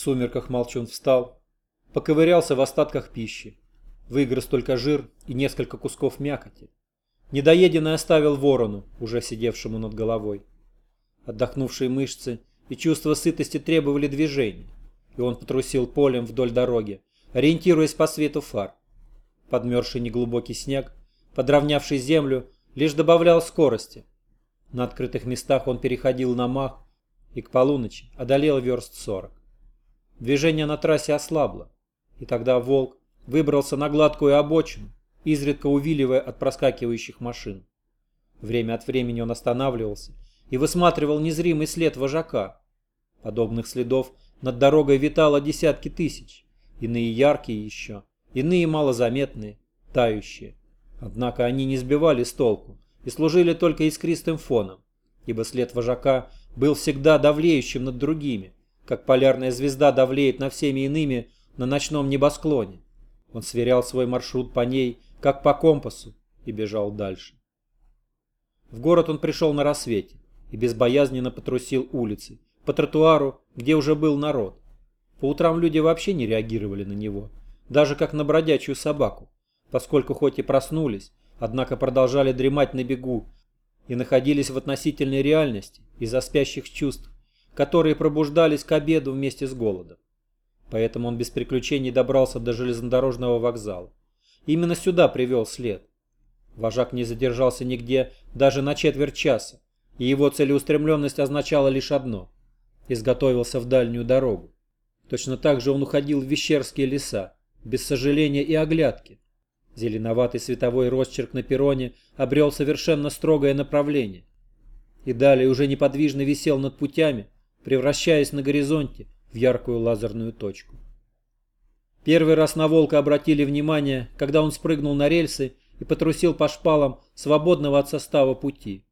В сумерках Молчун встал, поковырялся в остатках пищи, выгрыз только жир и несколько кусков мякоти. Недоеденное оставил ворону, уже сидевшему над головой. Отдохнувшие мышцы и чувство сытости требовали движения, и он потрусил полем вдоль дороги, ориентируясь по свету фар. Подмерзший неглубокий снег, подровнявший землю, лишь добавлял скорости. На открытых местах он переходил на мах и к полуночи одолел верст сорок. Движение на трассе ослабло, и тогда волк выбрался на гладкую обочину, изредка увиливая от проскакивающих машин. Время от времени он останавливался и высматривал незримый след вожака. Подобных следов над дорогой витало десятки тысяч, иные яркие еще, иные малозаметные, тающие. Однако они не сбивали с толку и служили только искристым фоном, ибо след вожака был всегда давлеющим над другими, как полярная звезда давлеет на всеми иными на ночном небосклоне. Он сверял свой маршрут по ней, как по компасу, и бежал дальше. В город он пришел на рассвете и безбоязненно потрусил улицы, по тротуару, где уже был народ. По утрам люди вообще не реагировали на него, даже как на бродячую собаку, поскольку хоть и проснулись, однако продолжали дремать на бегу и находились в относительной реальности из-за спящих чувств которые пробуждались к обеду вместе с голодом. Поэтому он без приключений добрался до железнодорожного вокзала. Именно сюда привел след. Вожак не задержался нигде даже на четверть часа, и его целеустремленность означала лишь одно – изготовился в дальнюю дорогу. Точно так же он уходил в вещерские леса, без сожаления и оглядки. Зеленоватый световой росчерк на перроне обрел совершенно строгое направление. И далее уже неподвижно висел над путями, превращаясь на горизонте в яркую лазерную точку. Первый раз на волка обратили внимание, когда он спрыгнул на рельсы и потрусил по шпалам свободного от состава пути.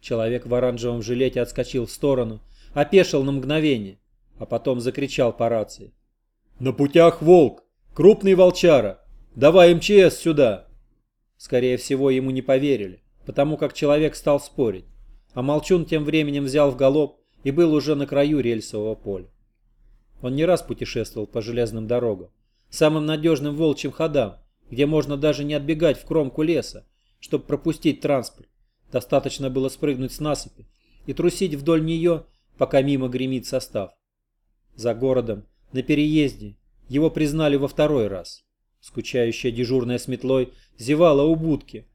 Человек в оранжевом жилете отскочил в сторону, опешил на мгновение, а потом закричал по рации. «На путях волк! Крупный волчара! Давай МЧС сюда!» Скорее всего, ему не поверили, потому как человек стал спорить, а Молчун тем временем взял в галоп и был уже на краю рельсового поля. Он не раз путешествовал по железным дорогам, самым надежным волчьим ходам, где можно даже не отбегать в кромку леса, чтобы пропустить транспорт. Достаточно было спрыгнуть с насыпи и трусить вдоль нее, пока мимо гремит состав. За городом, на переезде, его признали во второй раз. Скучающая дежурная с метлой зевала у будки.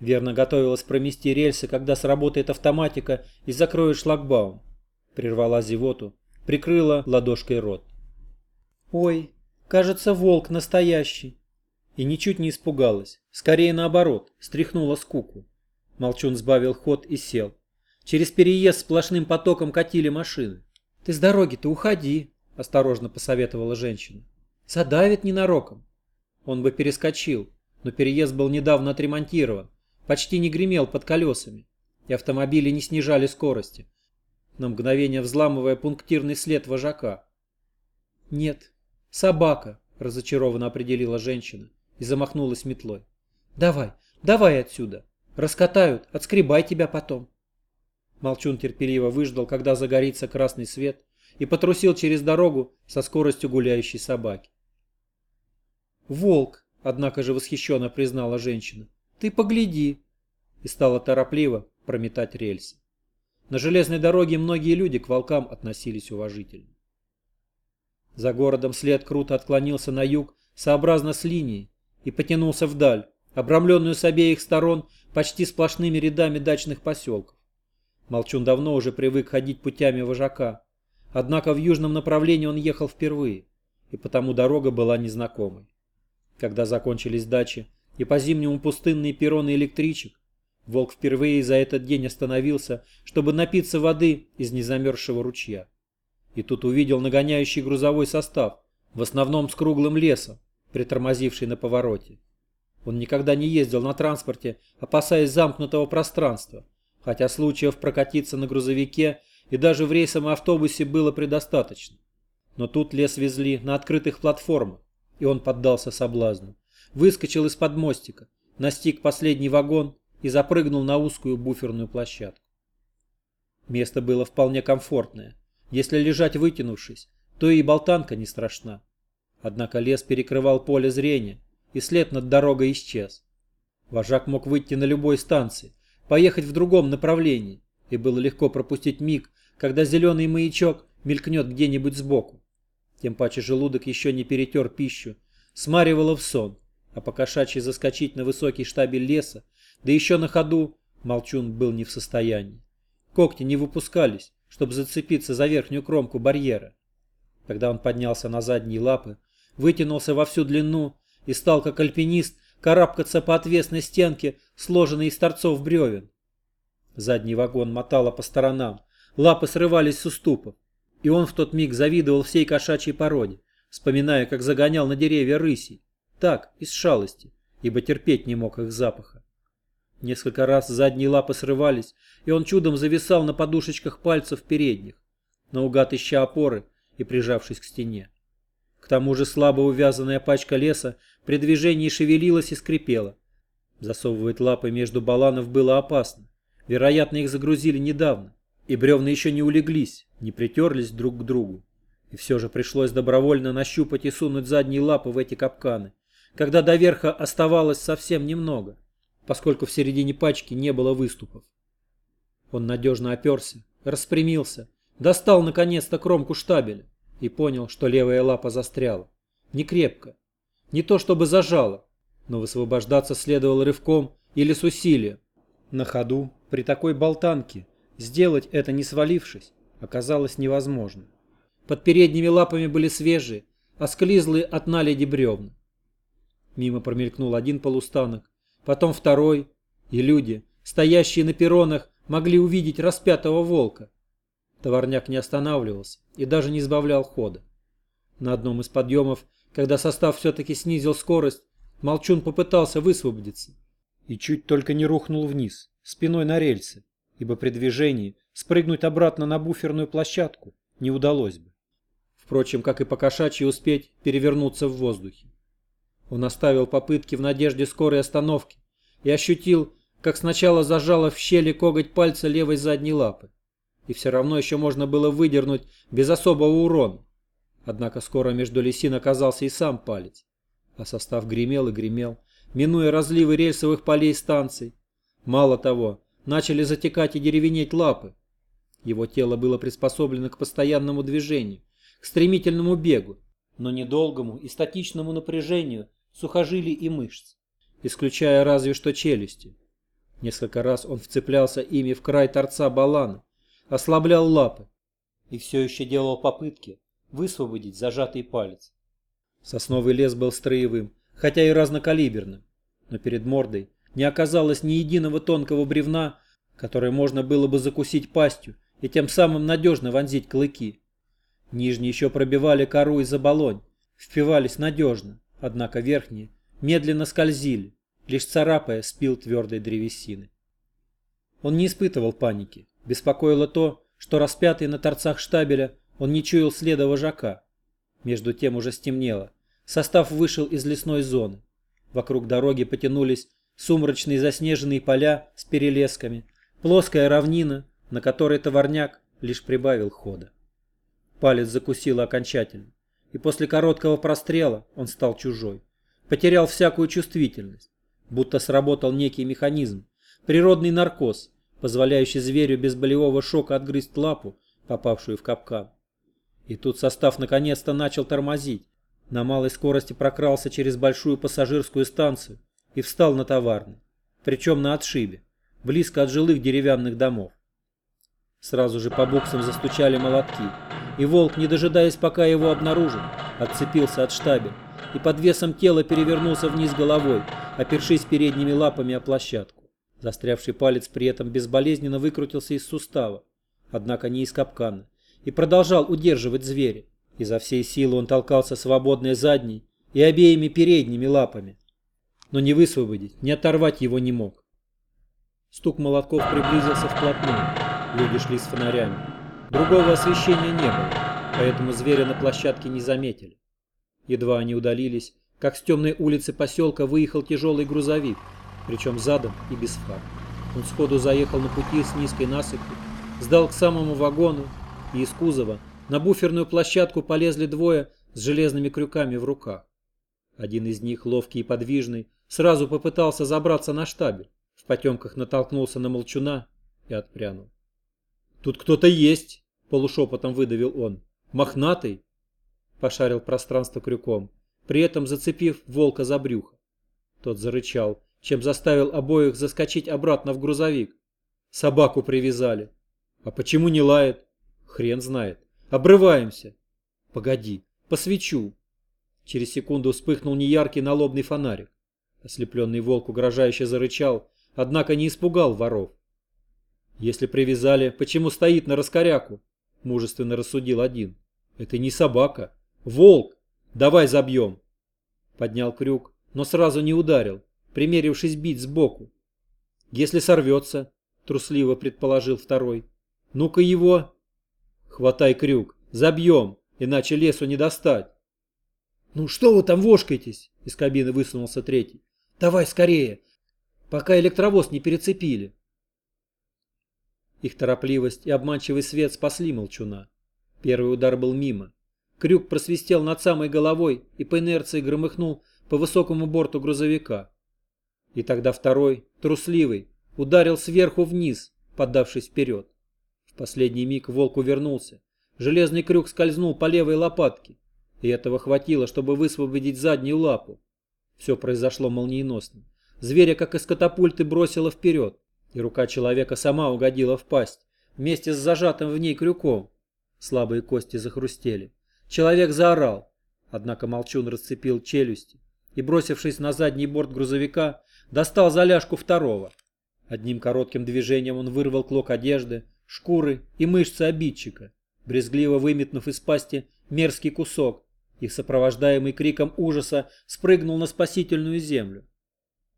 Верно готовилась промести рельсы, когда сработает автоматика и закроет шлагбаум прервала зевоту, прикрыла ладошкой рот. «Ой, кажется, волк настоящий!» И ничуть не испугалась, скорее наоборот, стряхнула скуку. Молчун сбавил ход и сел. Через переезд сплошным потоком катили машины. «Ты с дороги-то уходи», — осторожно посоветовала женщина. «Задавит ненароком». Он бы перескочил, но переезд был недавно отремонтирован, почти не гремел под колесами, и автомобили не снижали скорости, на мгновение взламывая пунктирный след вожака. «Нет, собака», — разочарованно определила женщина и замахнулась метлой. «Давай, давай отсюда. Раскатают, отскребай тебя потом». Молчун терпеливо выждал, когда загорится красный свет, и потрусил через дорогу со скоростью гуляющей собаки. «Волк», — однако же восхищенно признала женщина, — «ты погляди», и стала торопливо прометать рельсы. На железной дороге многие люди к волкам относились уважительно. За городом след круто отклонился на юг, сообразно с линией, и потянулся вдаль, обрамленную с обеих сторон почти сплошными рядами дачных поселков. Молчун давно уже привык ходить путями вожака, однако в южном направлении он ехал впервые, и потому дорога была незнакомой. Когда закончились дачи и по-зимнему пустынные перроны электричек, Волк впервые за этот день остановился, чтобы напиться воды из незамерзшего ручья. И тут увидел нагоняющий грузовой состав, в основном с круглым лесом, притормозивший на повороте. Он никогда не ездил на транспорте, опасаясь замкнутого пространства, хотя случаев прокатиться на грузовике и даже в рейсовом автобусе было предостаточно. Но тут лес везли на открытых платформах, и он поддался соблазну. Выскочил из-под мостика, настиг последний вагон и запрыгнул на узкую буферную площадку. Место было вполне комфортное. Если лежать вытянувшись, то и болтанка не страшна. Однако лес перекрывал поле зрения, и след над дорогой исчез. Вожак мог выйти на любой станции, поехать в другом направлении, и было легко пропустить миг, когда зеленый маячок мелькнет где-нибудь сбоку. Тем паче желудок еще не перетер пищу, смаривало в сон, а покошачьи заскочить на высокий штабель леса, да еще на ходу, молчун был не в состоянии. Когти не выпускались, чтобы зацепиться за верхнюю кромку барьера. Когда он поднялся на задние лапы, вытянулся во всю длину и стал, как альпинист, карабкаться по отвесной стенке, сложенной из торцов бревен. Задний вагон мотало по сторонам, лапы срывались с уступов, и он в тот миг завидовал всей кошачьей породе, вспоминая, как загонял на деревья рысей. Так, из шалости, ибо терпеть не мог их запаха. Несколько раз задние лапы срывались, и он чудом зависал на подушечках пальцев передних, наугад ища опоры и прижавшись к стене. К тому же слабо увязанная пачка леса при движении шевелилась и скрипела. Засовывать лапы между баланов было опасно. Вероятно, их загрузили недавно, и бревна еще не улеглись, не притерлись друг к другу. И все же пришлось добровольно нащупать и сунуть задние лапы в эти капканы, когда до верха оставалось совсем немного, поскольку в середине пачки не было выступов. Он надежно оперся, распрямился, достал наконец-то кромку штабеля и понял, что левая лапа застряла. Не крепко. Не то чтобы зажала, но высвобождаться следовало рывком или с усилием. На ходу, при такой болтанке, сделать это не свалившись, оказалось невозможно. Под передними лапами были свежие, осклизлые от наледи бревна. Мимо промелькнул один полустанок, потом второй, и люди, стоящие на перронах, могли увидеть распятого волка. Товарняк не останавливался и даже не избавлял хода. На одном из подъемов, когда состав все-таки снизил скорость, Молчун попытался высвободиться и чуть только не рухнул вниз, спиной на рельсы, ибо при движении спрыгнуть обратно на буферную площадку не удалось бы. Впрочем, как и покошачьи успеть перевернуться в воздухе. Он оставил попытки в надежде скорой остановки и ощутил, как сначала зажало в щели коготь пальца левой задней лапы. И все равно еще можно было выдернуть без особого урона. Однако скоро между лесин оказался и сам палец. А состав гремел и гремел, минуя разливы рельсовых полей станций. Мало того, начали затекать и деревенеть лапы. Его тело было приспособлено к постоянному движению, к стремительному бегу, но недолгому и статичному напряжению сухожилий и мышц, исключая разве что челюсти. Несколько раз он вцеплялся ими в край торца балана, ослаблял лапы и все еще делал попытки высвободить зажатый палец. Сосновый лес был строевым, хотя и разнокалиберным, но перед мордой не оказалось ни единого тонкого бревна, которое можно было бы закусить пастью и тем самым надежно вонзить клыки. Нижние еще пробивали кору и заболонь, впивались надежно, однако верхние медленно скользили, лишь царапая спил твердой древесины. Он не испытывал паники, беспокоило то, что распятый на торцах штабеля он не чуял следа вожака. Между тем уже стемнело, состав вышел из лесной зоны. Вокруг дороги потянулись сумрачные заснеженные поля с перелесками, плоская равнина, на которой товарняк лишь прибавил хода. Палец закусило окончательно, и после короткого прострела он стал чужой. Потерял всякую чувствительность, будто сработал некий механизм, природный наркоз, позволяющий зверю без болевого шока отгрызть лапу, попавшую в капкан. И тут состав наконец-то начал тормозить, на малой скорости прокрался через большую пассажирскую станцию и встал на товарный, причем на отшибе, близко от жилых деревянных домов. Сразу же по боксам застучали молотки, и волк, не дожидаясь, пока его обнаружат, отцепился от штабеля и под весом тела перевернулся вниз головой, опершись передними лапами о площадку. Застрявший палец при этом безболезненно выкрутился из сустава, однако не из капкана, и продолжал удерживать зверя. Изо всей силы он толкался свободной задней и обеими передними лапами, но не высвободить, не оторвать его не мог. Стук молотков приблизился вплотную, люди шли с фонарями. Другого освещения не было, поэтому зверя на площадке не заметили. Едва они удалились, как с темной улицы поселка выехал тяжелый грузовик, причем задом и без фар. Он сходу заехал на пути с низкой насыпью, сдал к самому вагону и из кузова на буферную площадку полезли двое с железными крюками в руках. Один из них, ловкий и подвижный, сразу попытался забраться на штабель, в потемках натолкнулся на молчуна и отпрянул. «Тут кто-то есть!» — полушепотом выдавил он. «Мохнатый?» — пошарил пространство крюком, при этом зацепив волка за брюхо. Тот зарычал, чем заставил обоих заскочить обратно в грузовик. Собаку привязали. А почему не лает? Хрен знает. Обрываемся. Погоди, посвечу. Через секунду вспыхнул неяркий налобный фонарик. Ослепленный волк угрожающе зарычал, однако не испугал воров. «Если привязали, почему стоит на раскоряку?» – мужественно рассудил один. «Это не собака. Волк! Давай забьем!» Поднял крюк, но сразу не ударил, примерившись бить сбоку. «Если сорвется», – трусливо предположил второй. «Ну-ка его!» «Хватай крюк, забьем, иначе лесу не достать!» «Ну что вы там вошкаетесь?» – из кабины высунулся третий. «Давай скорее, пока электровоз не перецепили». Их торопливость и обманчивый свет спасли молчуна. Первый удар был мимо. Крюк просвистел над самой головой и по инерции громыхнул по высокому борту грузовика. И тогда второй, трусливый, ударил сверху вниз, поддавшись вперед. В последний миг волк увернулся. Железный крюк скользнул по левой лопатке и этого хватило, чтобы высвободить заднюю лапу. Все произошло молниеносно. Зверя, как из катапульты, бросило вперед, и рука человека сама угодила в пасть, вместе с зажатым в ней крюком. Слабые кости захрустели. Человек заорал, однако Молчун расцепил челюсти и, бросившись на задний борт грузовика, достал заляжку второго. Одним коротким движением он вырвал клок одежды, шкуры и мышцы обидчика, брезгливо выметнув из пасти мерзкий кусок, и, сопровождаемый криком ужаса, спрыгнул на спасительную землю.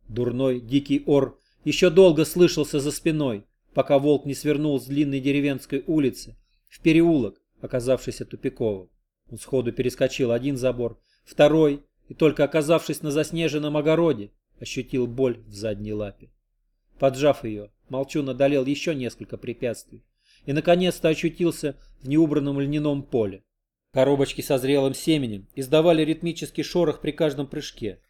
Дурной, дикий ор еще долго слышался за спиной, пока волк не свернул с длинной деревенской улицы в переулок, оказавшийся тупиковым. Он сходу перескочил один забор, второй, и только оказавшись на заснеженном огороде, ощутил боль в задней лапе. Поджав ее, Молчун одолел еще несколько препятствий и, наконец-то, очутился в неубранном льняном поле. Коробочки со зрелым семенем издавали ритмический шорох при каждом прыжке.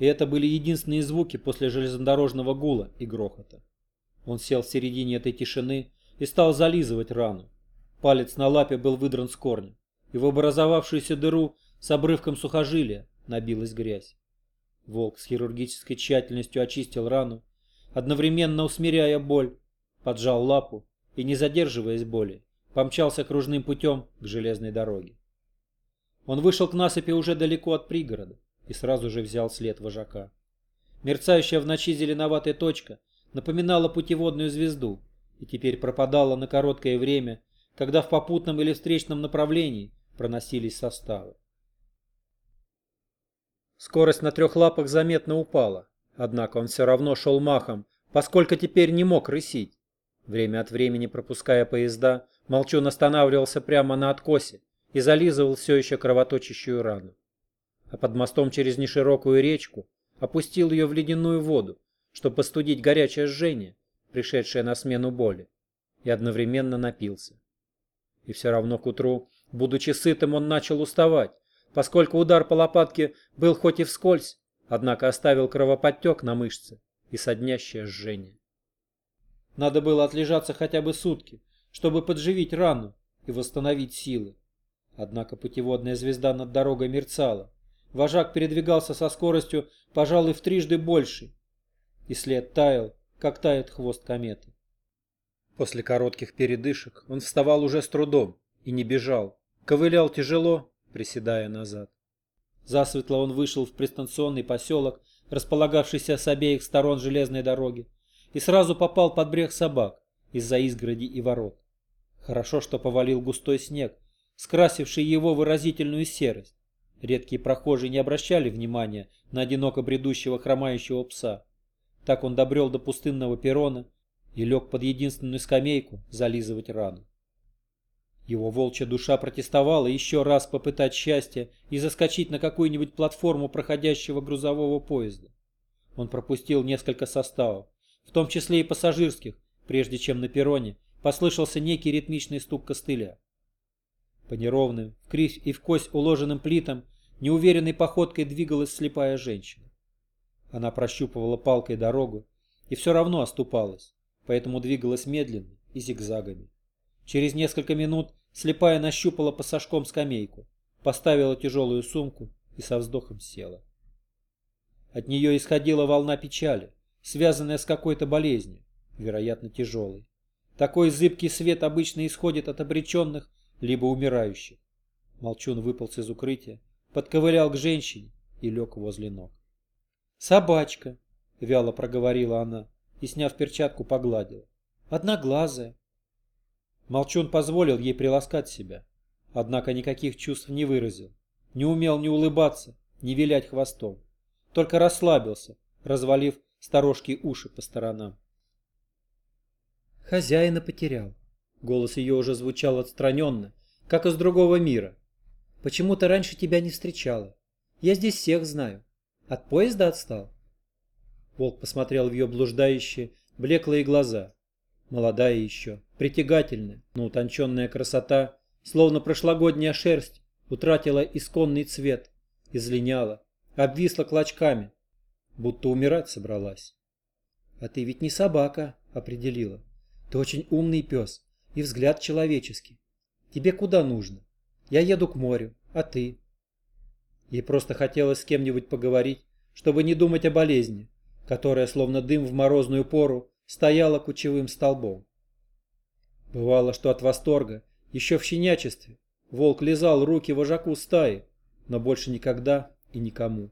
И это были единственные звуки после железнодорожного гула и грохота. Он сел в середине этой тишины и стал зализывать рану. Палец на лапе был выдран с корнем, и в образовавшуюся дыру с обрывком сухожилия набилась грязь. Волк с хирургической тщательностью очистил рану, одновременно усмиряя боль, поджал лапу и, не задерживаясь боли, помчался кружным путем к железной дороге. Он вышел к насыпи уже далеко от пригорода и сразу же взял след вожака. Мерцающая в ночи зеленоватая точка напоминала путеводную звезду и теперь пропадала на короткое время, когда в попутном или встречном направлении проносились составы. Скорость на трех лапах заметно упала, однако он все равно шел махом, поскольку теперь не мог рысить. Время от времени пропуская поезда, Молчун останавливался прямо на откосе и зализывал все еще кровоточащую рану. А под мостом через неширокую речку опустил ее в ледяную воду, чтобы постудить горячее жжение, пришедшее на смену боли, и одновременно напился. И все равно к утру, будучи сытым, он начал уставать, поскольку удар по лопатке был хоть и вскользь, однако оставил кровоподтек на мышце и соднящее жжение. Надо было отлежаться хотя бы сутки, чтобы подживить рану и восстановить силы. Однако путеводная звезда над дорогой мерцала. Вожак передвигался со скоростью, пожалуй, в трижды большей. И след таял, как тает хвост кометы. После коротких передышек он вставал уже с трудом и не бежал. Ковылял тяжело, приседая назад. Засветло он вышел в пристанционный поселок, располагавшийся с обеих сторон железной дороги, и сразу попал под брех собак из-за изгороди и ворот. Хорошо, что повалил густой снег, скрасивший его выразительную серость. Редкие прохожие не обращали внимания на одиноко бредущего хромающего пса. Так он добрел до пустынного перрона и лег под единственную скамейку зализывать рану. Его волчья душа протестовала еще раз попытать счастье и заскочить на какую-нибудь платформу проходящего грузового поезда. Он пропустил несколько составов, в том числе и пассажирских, прежде чем на перроне послышался некий ритмичный стук костыля. По неровным, в кривь и в кость уложенным плитам неуверенной походкой двигалась слепая женщина. Она прощупывала палкой дорогу и все равно оступалась, поэтому двигалась медленно и зигзагами. Через несколько минут слепая нащупала пассажком скамейку, поставила тяжелую сумку и со вздохом села. От нее исходила волна печали, связанная с какой-то болезнью, вероятно тяжелой. Такой зыбкий свет обычно исходит от обреченных либо умирающих. Молчун выполз из укрытия, подковылял к женщине и лег возле ног. «Собачка!» — вяло проговорила она и, сняв перчатку, погладила. «Одноглазая!» Молчун позволил ей приласкать себя, однако никаких чувств не выразил, не умел ни улыбаться, ни вилять хвостом, только расслабился, развалив сторожки уши по сторонам. «Хозяина потерял», Голос ее уже звучал отстраненно, как из другого мира. «Почему-то раньше тебя не встречала. Я здесь всех знаю. От поезда отстал?» Волк посмотрел в ее блуждающие, блеклые глаза. Молодая еще, притягательная, но утонченная красота, словно прошлогодняя шерсть, утратила исконный цвет, излиняла, обвисла клочками, будто умирать собралась. «А ты ведь не собака», — определила. «Ты очень умный пес, и взгляд человеческий. Тебе куда нужно? Я еду к морю, а ты? Ей просто хотелось с кем-нибудь поговорить, чтобы не думать о болезни, которая, словно дым в морозную пору, стояла кучевым столбом. Бывало, что от восторга, еще в щенячестве, волк лизал руки вожаку стаи, но больше никогда и никому.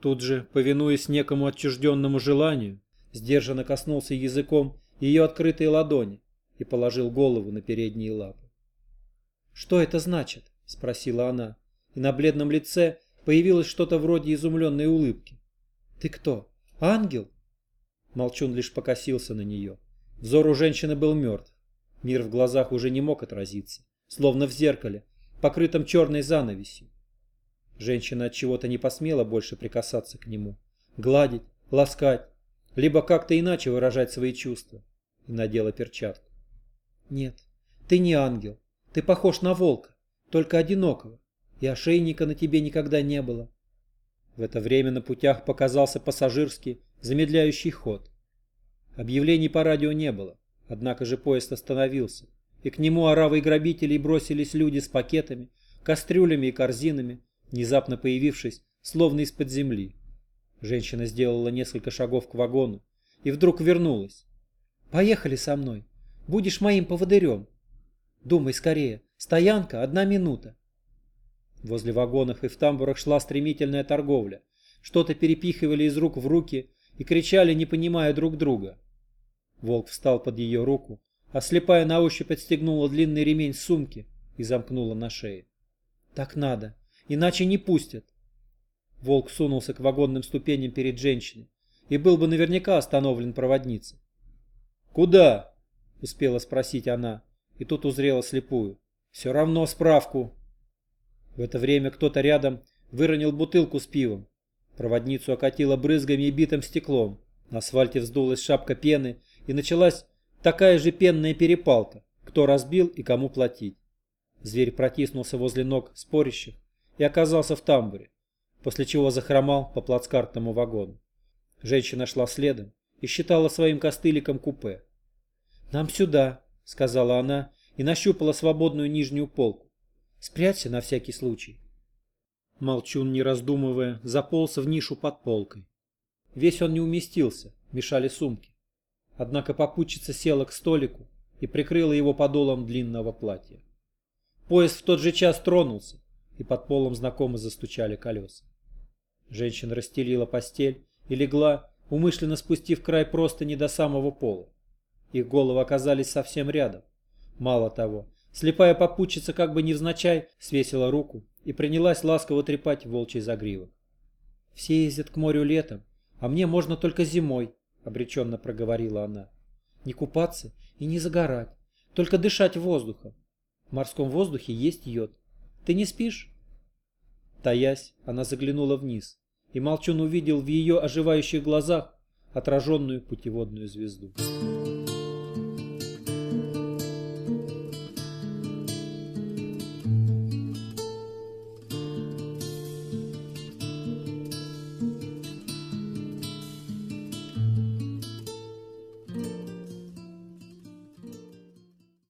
Тут же, повинуясь некому отчужденному желанию, сдержанно коснулся языком ее открытой ладони, и положил голову на передние лапы. «Что это значит?» — спросила она, и на бледном лице появилось что-то вроде изумленной улыбки. «Ты кто? Ангел?» Молчун лишь покосился на нее. Взор у женщины был мертв. Мир в глазах уже не мог отразиться, словно в зеркале, покрытом черной занавесью. Женщина от чего-то не посмела больше прикасаться к нему, гладить, ласкать, либо как-то иначе выражать свои чувства, и надела перчатку. Нет, ты не ангел. Ты похож на волка, только одинокого, и ошейника на тебе никогда не было. В это время на путях показался пассажирский, замедляющий ход. Объявлений по радио не было, однако же поезд остановился, и к нему оравой грабителей бросились люди с пакетами, кастрюлями и корзинами, внезапно появившись, словно из-под земли. Женщина сделала несколько шагов к вагону и вдруг вернулась. «Поехали со мной. Будешь моим поводырем. Думай скорее. Стоянка, одна минута. Возле вагонов и в тамбурах шла стремительная торговля. Что-то перепихивали из рук в руки и кричали, не понимая друг друга. Волк встал под ее руку, а слепая на ощупь отстегнула длинный ремень сумки и замкнула на шее. Так надо, иначе не пустят. Волк сунулся к вагонным ступеням перед женщиной и был бы наверняка остановлен проводницей. «Куда?» Успела спросить она, и тут узрела слепую. Все равно справку. В это время кто-то рядом выронил бутылку с пивом. Проводницу окатило брызгами и битым стеклом. На асфальте вздулась шапка пены, и началась такая же пенная перепалка, кто разбил и кому платить. Зверь протиснулся возле ног спорящих и оказался в тамбуре, после чего захромал по плацкартному вагону. Женщина шла следом и считала своим костыликом купе. «Нам сюда», — сказала она и нащупала свободную нижнюю полку. «Спрячься на всякий случай». Молчун, не раздумывая, заполз в нишу под полкой. Весь он не уместился, мешали сумки. Однако попутчица села к столику и прикрыла его подолом длинного платья. Поезд в тот же час тронулся, и под полом знакомо застучали колеса. Женщина расстелила постель и легла, умышленно спустив край просто не до самого пола. Их головы оказались совсем рядом. Мало того, слепая попутчица как бы невзначай свесила руку и принялась ласково трепать волчий загривок. «Все ездят к морю летом, а мне можно только зимой», — обреченно проговорила она. «Не купаться и не загорать, только дышать воздухом. В морском воздухе есть йод. Ты не спишь?» Таясь, она заглянула вниз, и Молчун увидел в ее оживающих глазах отраженную путеводную звезду.